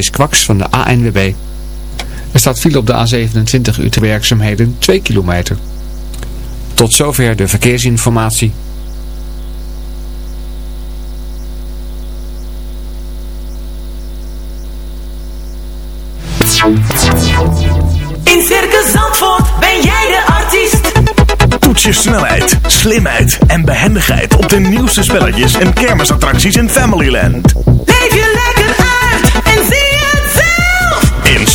is Kwaks van de ANWB. Er staat file op de A27 Utrecht werkzaamheden 2 kilometer. Tot zover de verkeersinformatie. In Circus Zandvoort ben jij de artiest. Toets je snelheid, slimheid en behendigheid op de nieuwste spelletjes en kermisattracties in Familyland. Leef je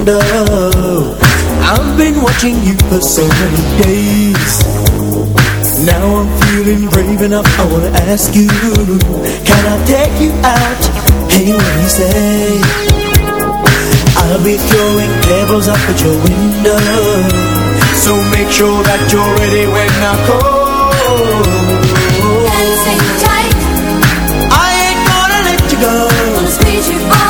Window I've been watching you for so many days Now I'm feeling brave enough I wanna ask you Can I take you out? Hey, what do you say? I'll be throwing pebbles up at your window So make sure that you're ready when I call Dancing tight. I ain't gonna let you go Gonna squeeze you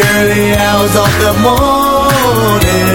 early hours of the morning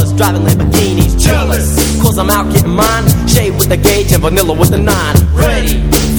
driving Lamborghinis. Jealous, cause I'm out getting mine. Shade with the gauge and vanilla with the nine. Ready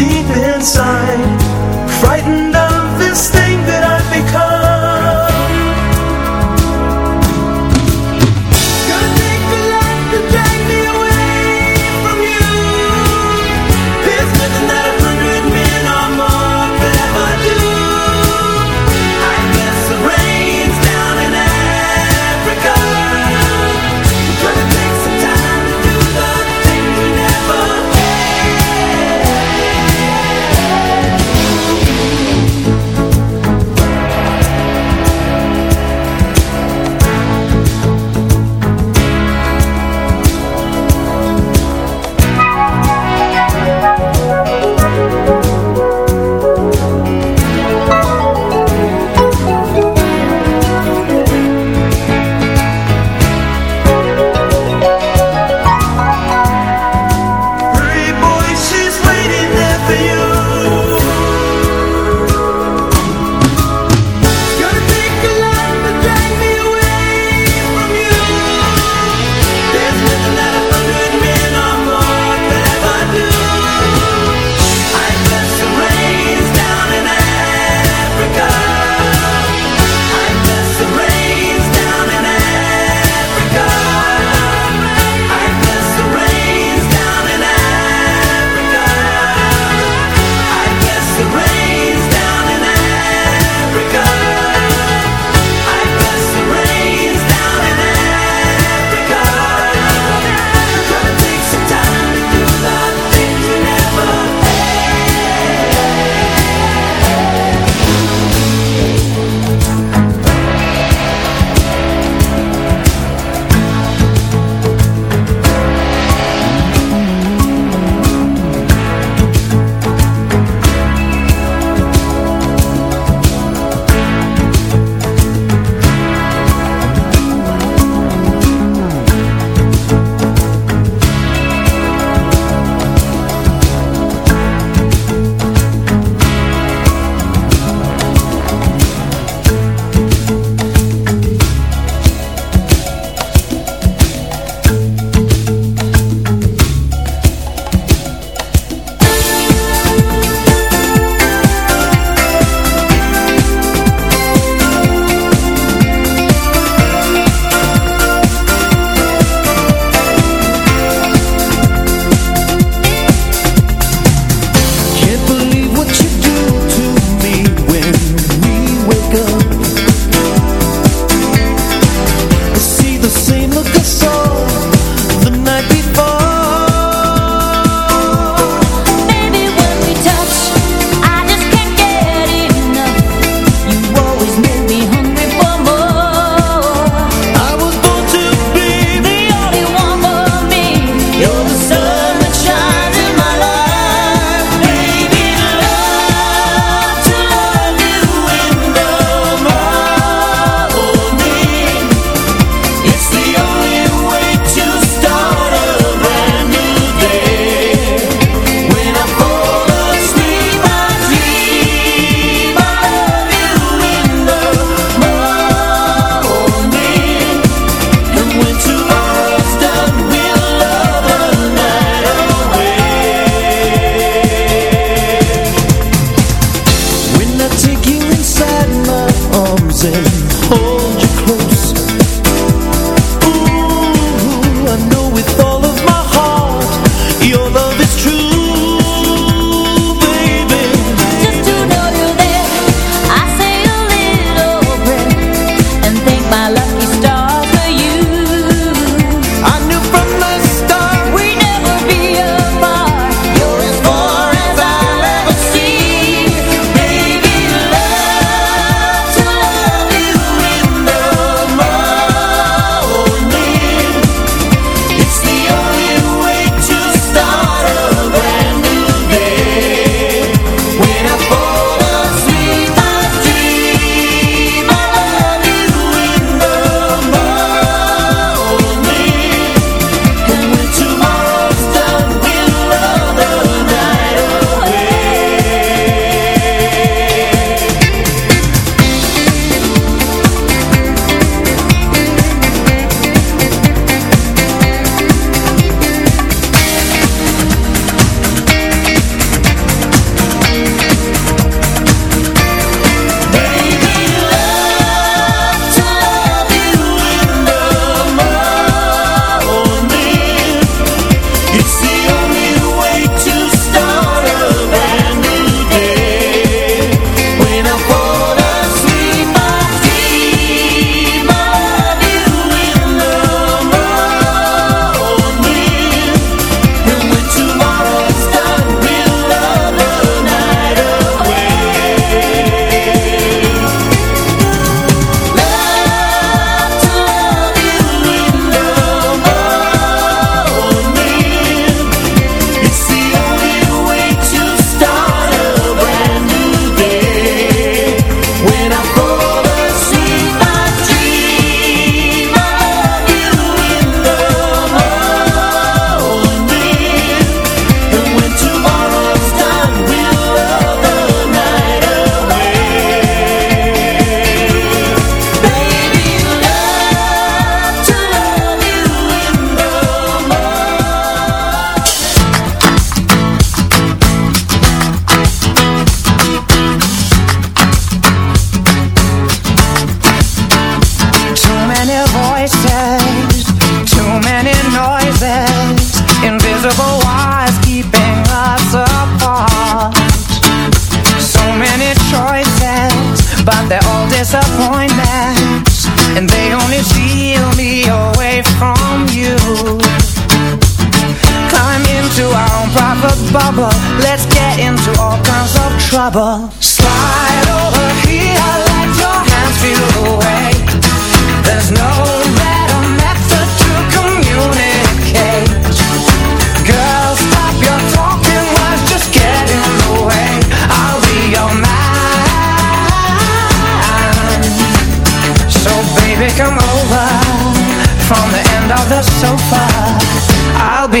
deep inside,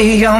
we own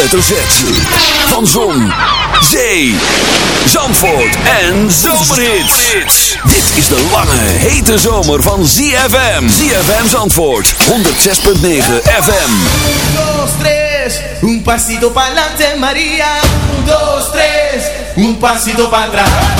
hoofdletter Z. Van Zon, Zee, Zandvoort en Zomerhits. Dit is de lange, hete zomer van ZFM. ZFM Zandvoort, 106.9 FM. 1, 2, 3, un pasito pa'lante Maria. 1, 2, 3, un pasito para.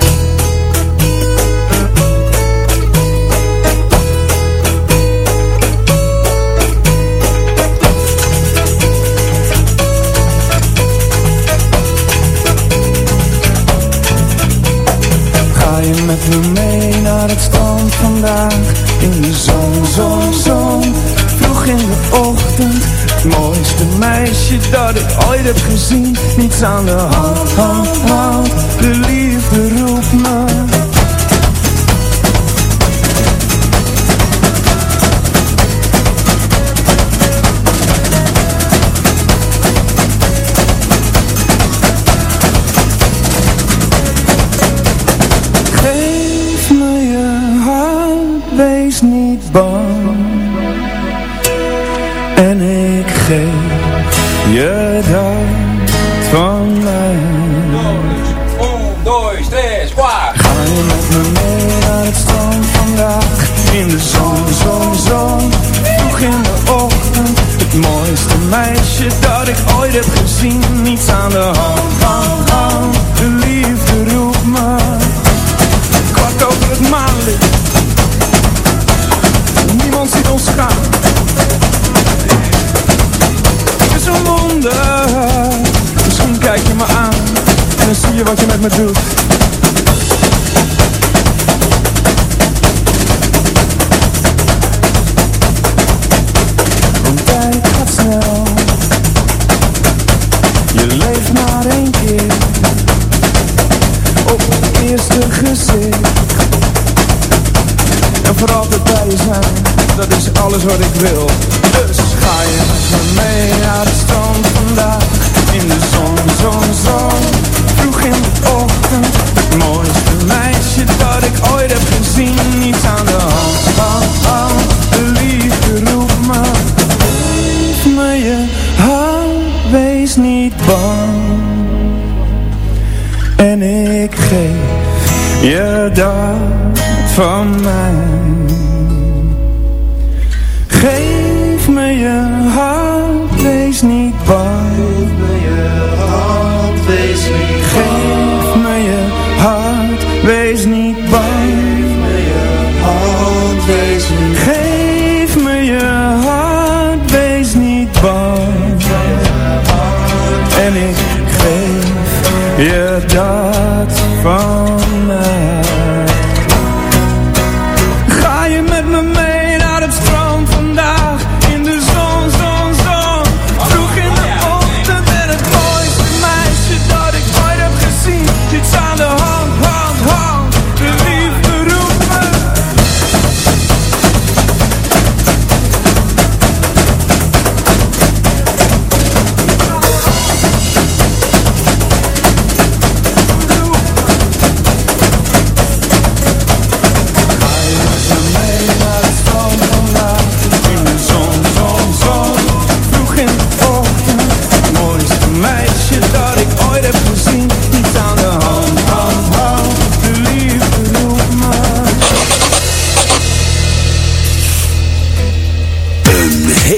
上的好 oh. exotic bill.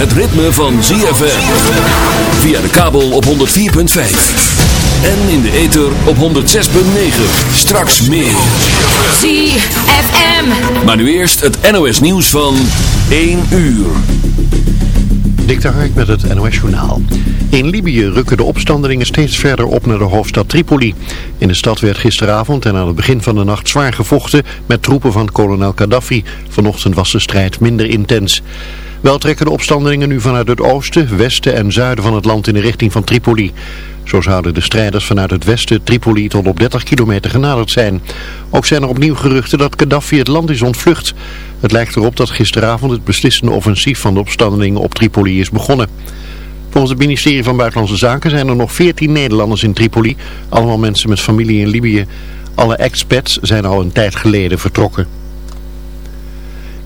Het ritme van ZFM. Via de kabel op 104.5. En in de ether op 106.9. Straks meer. ZFM. Maar nu eerst het NOS nieuws van 1 uur. Dik de Hark met het NOS Journaal. In Libië rukken de opstandelingen steeds verder op naar de hoofdstad Tripoli. In de stad werd gisteravond en aan het begin van de nacht zwaar gevochten met troepen van kolonel Gaddafi. Vanochtend was de strijd minder intens. Wel trekken de opstandelingen nu vanuit het oosten, westen en zuiden van het land in de richting van Tripoli. Zo zouden de strijders vanuit het westen Tripoli tot op 30 kilometer genaderd zijn. Ook zijn er opnieuw geruchten dat Gaddafi het land is ontvlucht. Het lijkt erop dat gisteravond het beslissende offensief van de opstandelingen op Tripoli is begonnen. Volgens het ministerie van Buitenlandse Zaken zijn er nog 14 Nederlanders in Tripoli. Allemaal mensen met familie in Libië. Alle expats zijn al een tijd geleden vertrokken.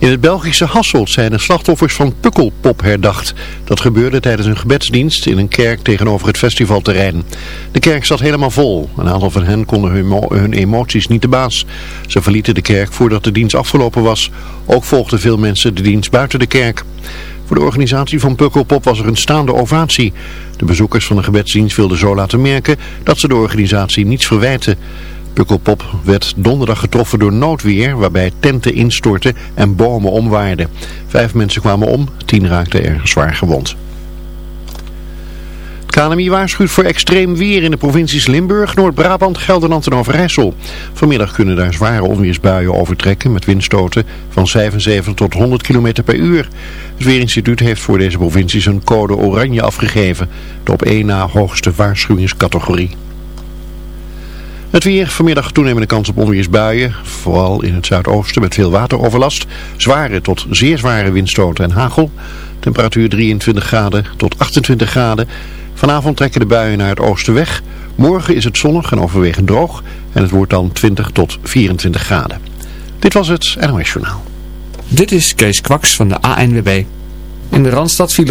In het Belgische Hasselt zijn de slachtoffers van Pukkelpop herdacht. Dat gebeurde tijdens een gebedsdienst in een kerk tegenover het festivalterrein. De kerk zat helemaal vol. Een aantal van hen konden hun, mo- hun emoties niet de baas. Ze verlieten de kerk voordat de dienst afgelopen was. Ook volgden veel mensen de dienst buiten de kerk. Voor de organisatie van Pukkelpop was er een staande ovatie. De bezoekers van de gebedsdienst wilden zo laten merken dat ze de organisatie niets verwijten. Pukkelpop werd donderdag getroffen door noodweer waarbij tenten instortten en bomen omwaarden. Vijf mensen kwamen om, tien raakten erg zwaar gewond. KNMI waarschuwt voor extreem weer in de provincies Limburg, Noord-Brabant, Gelderland en Overijssel. Vanmiddag kunnen daar zware onweersbuien overtrekken met windstoten van 75 tot 100 km per uur. Het Weerinstituut heeft voor deze provincies een code oranje afgegeven, de op één na hoogste waarschuwingscategorie. Het weer, vanmiddag toenemende kans op onweersbuien, vooral in het zuidoosten met veel wateroverlast. Zware tot zeer zware windstoten en hagel. Temperatuur 23 graden tot 28 graden. Vanavond trekken de buien naar het oosten weg. Morgen is het zonnig en overwegend droog en het wordt dan 20 tot 24 graden. Dit was het NOS Journaal. Dit is Kees Kwaks van de ANWB. In de Randstad viel op